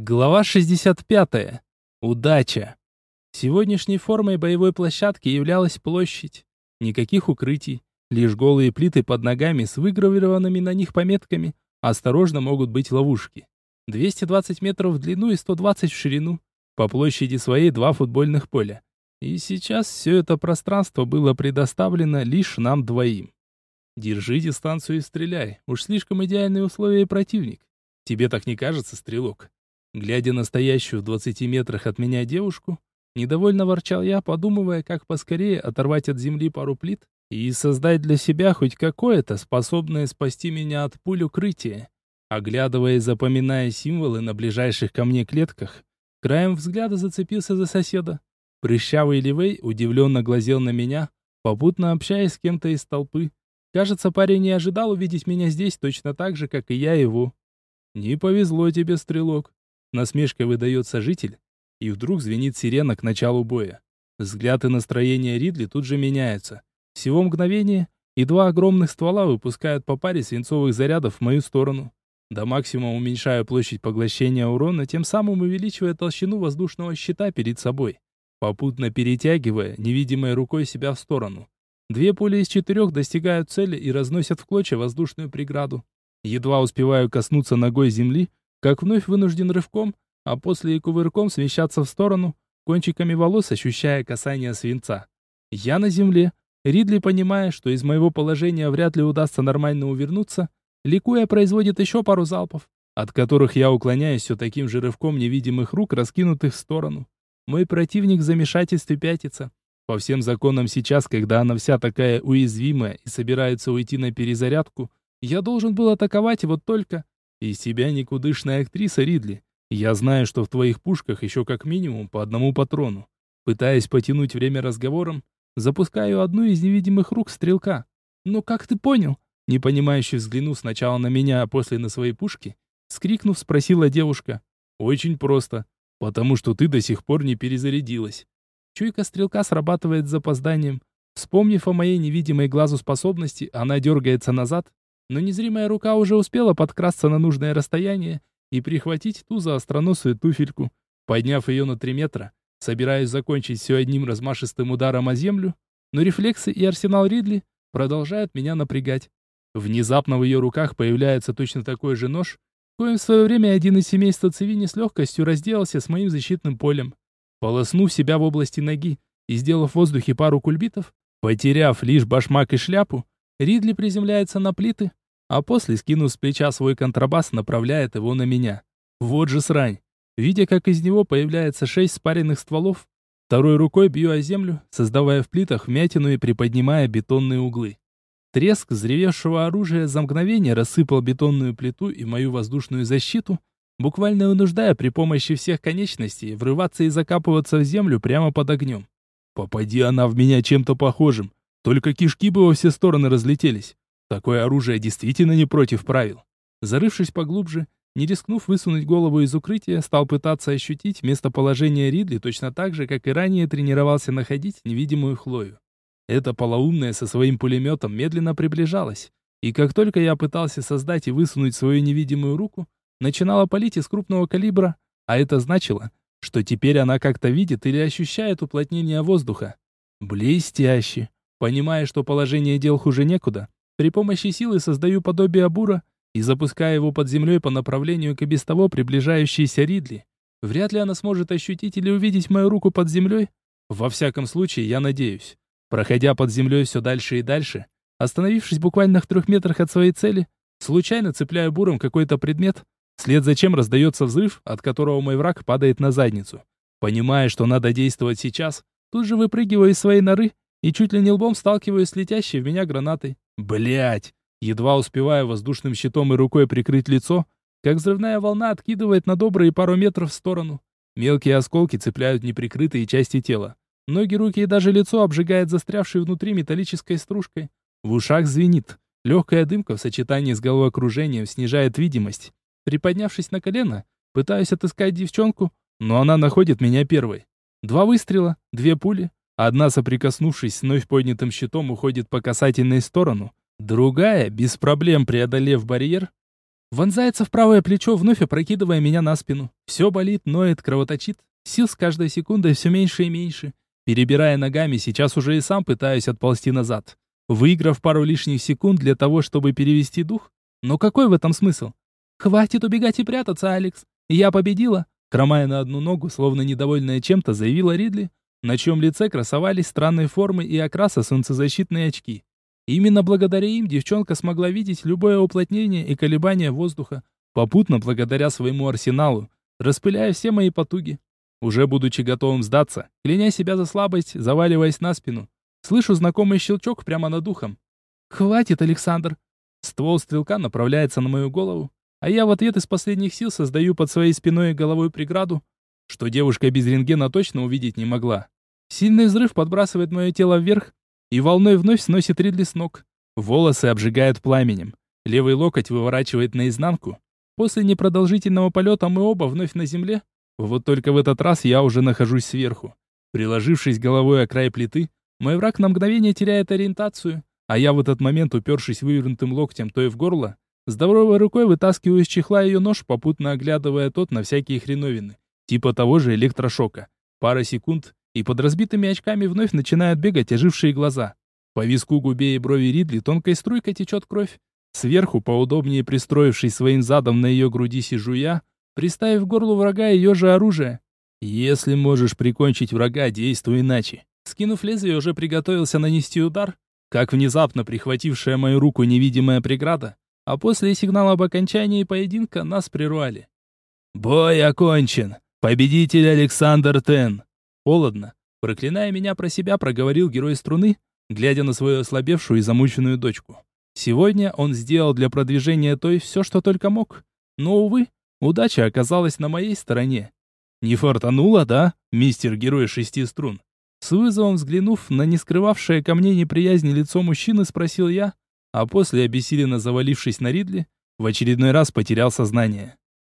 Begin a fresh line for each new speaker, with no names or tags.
Глава 65. Удача. Сегодняшней формой боевой площадки являлась площадь. Никаких укрытий, лишь голые плиты под ногами с выгравированными на них пометками. Осторожно могут быть ловушки. 220 метров в длину и 120 в ширину. По площади своей два футбольных поля. И сейчас все это пространство было предоставлено лишь нам двоим. Держи дистанцию и стреляй. Уж слишком идеальные условия противник. Тебе так не кажется, стрелок? Глядя на стоящую в двадцати метрах от меня девушку, недовольно ворчал я, подумывая, как поскорее оторвать от земли пару плит и создать для себя хоть какое-то, способное спасти меня от пуль укрытие. Оглядывая и запоминая символы на ближайших ко мне клетках, краем взгляда зацепился за соседа. Прыщавый Ливей удивленно глазел на меня, попутно общаясь с кем-то из толпы. Кажется, парень не ожидал увидеть меня здесь точно так же, как и я его. «Не повезло тебе, стрелок», Насмешкой выдается житель, и вдруг звенит сирена к началу боя. Взгляд и настроение Ридли тут же меняются. Всего мгновение, и два огромных ствола выпускают по паре свинцовых зарядов в мою сторону. До максимума уменьшаю площадь поглощения урона, тем самым увеличивая толщину воздушного щита перед собой, попутно перетягивая невидимой рукой себя в сторону. Две пули из четырех достигают цели и разносят в клочья воздушную преграду. Едва успеваю коснуться ногой земли, как вновь вынужден рывком, а после и кувырком смещаться в сторону, кончиками волос ощущая касание свинца. Я на земле. Ридли, понимая, что из моего положения вряд ли удастся нормально увернуться, ликуя производит еще пару залпов, от которых я уклоняюсь все таким же рывком невидимых рук, раскинутых в сторону. Мой противник в замешательстве пятится. По всем законам сейчас, когда она вся такая уязвимая и собирается уйти на перезарядку, я должен был атаковать, вот только... Из тебя никудышная актриса, Ридли. Я знаю, что в твоих пушках еще как минимум по одному патрону. Пытаясь потянуть время разговором, запускаю одну из невидимых рук стрелка. «Ну как ты понял?» Непонимающе взглянув сначала на меня, а после на свои пушки, скрикнув, спросила девушка. «Очень просто. Потому что ты до сих пор не перезарядилась». Чуйка стрелка срабатывает с запозданием. Вспомнив о моей невидимой глазу способности, она дергается назад, но незримая рука уже успела подкрасться на нужное расстояние и прихватить ту заостроносую туфельку. Подняв ее на три метра, собираюсь закончить все одним размашистым ударом о землю, но рефлексы и арсенал Ридли продолжают меня напрягать. Внезапно в ее руках появляется точно такой же нож, коим в свое время один из семейства Цивини с легкостью разделался с моим защитным полем. Полоснув себя в области ноги и сделав в воздухе пару кульбитов, потеряв лишь башмак и шляпу, Ридли приземляется на плиты, а после, скинув с плеча свой контрабас, направляет его на меня. Вот же срань. Видя, как из него появляется шесть спаренных стволов, второй рукой бью о землю, создавая в плитах вмятину и приподнимая бетонные углы. Треск взревевшего оружия за мгновение рассыпал бетонную плиту и мою воздушную защиту, буквально вынуждая при помощи всех конечностей врываться и закапываться в землю прямо под огнем. Попади она в меня чем-то похожим, только кишки бы во все стороны разлетелись. Такое оружие действительно не против правил. Зарывшись поглубже, не рискнув высунуть голову из укрытия, стал пытаться ощутить местоположение Ридли точно так же, как и ранее тренировался находить невидимую Хлою. Эта полоумная со своим пулеметом медленно приближалась, и как только я пытался создать и высунуть свою невидимую руку, начинала палить из крупного калибра, а это значило, что теперь она как-то видит или ощущает уплотнение воздуха. Блестяще! Понимая, что положение дел хуже некуда, при помощи силы создаю подобие бура и запускаю его под землей по направлению к и без того приближающейся Ридли. Вряд ли она сможет ощутить или увидеть мою руку под землей. Во всяком случае, я надеюсь. Проходя под землей все дальше и дальше, остановившись буквально в трех метрах от своей цели, случайно цепляю буром какой-то предмет, вслед за чем раздается взрыв, от которого мой враг падает на задницу. Понимая, что надо действовать сейчас, тут же выпрыгиваю из своей норы и чуть ли не лбом сталкиваюсь с летящей в меня гранатой. Блять! Едва успеваю воздушным щитом и рукой прикрыть лицо, как взрывная волна откидывает на добрые пару метров в сторону. Мелкие осколки цепляют неприкрытые части тела. Ноги, руки и даже лицо обжигает застрявшей внутри металлической стружкой. В ушах звенит. Легкая дымка в сочетании с головокружением снижает видимость. Приподнявшись на колено, пытаюсь отыскать девчонку, но она находит меня первой. Два выстрела, две пули, Одна, соприкоснувшись с вновь поднятым щитом, уходит по касательной сторону. Другая, без проблем преодолев барьер, Вонзается в правое плечо, вновь опрокидывая меня на спину. Все болит, ноет, кровоточит. Сил с каждой секундой все меньше и меньше. Перебирая ногами, сейчас уже и сам пытаюсь отползти назад. Выиграв пару лишних секунд для того, чтобы перевести дух. Но какой в этом смысл? «Хватит убегать и прятаться, Алекс. Я победила!» Хромая на одну ногу, словно недовольная чем-то, заявила Ридли, на чем лице красовались странные формы и окраса солнцезащитные очки. Именно благодаря им девчонка смогла видеть любое уплотнение и колебание воздуха, попутно благодаря своему арсеналу, распыляя все мои потуги. Уже будучи готовым сдаться, кляня себя за слабость, заваливаясь на спину, слышу знакомый щелчок прямо над ухом. «Хватит, Александр!» Ствол стрелка направляется на мою голову, а я в ответ из последних сил создаю под своей спиной и головой преграду, что девушка без рентгена точно увидеть не могла. Сильный взрыв подбрасывает мое тело вверх, и волной вновь сносит Ридли с ног. Волосы обжигают пламенем. Левый локоть выворачивает наизнанку. После непродолжительного полета мы оба вновь на земле. Вот только в этот раз я уже нахожусь сверху. Приложившись головой о край плиты, мой враг на мгновение теряет ориентацию, а я в этот момент, упершись вывернутым локтем то и в горло, здоровой рукой вытаскиваю из чехла ее нож, попутно оглядывая тот на всякие хреновины, типа того же электрошока. Пара секунд, и под разбитыми очками вновь начинают бегать ожившие глаза. По виску, губе и брови Ридли тонкой струйкой течет кровь. Сверху, поудобнее пристроившись своим задом на ее груди, сижу я, приставив горлу врага ее же оружие. «Если можешь прикончить врага, действуй иначе». Скинув лезвие, уже приготовился нанести удар, как внезапно прихватившая мою руку невидимая преграда, а после сигнала об окончании поединка нас прервали. «Бой окончен! Победитель Александр Тен!» Холодно. Проклиная меня про себя, проговорил герой струны, глядя на свою ослабевшую и замученную дочку. Сегодня он сделал для продвижения той все, что только мог. Но, увы, удача оказалась на моей стороне. Не фартануло, да, мистер герой шести струн? С вызовом взглянув на не скрывавшее ко мне неприязни лицо мужчины, спросил я, а после, обессиленно завалившись на Ридли, в очередной раз потерял сознание.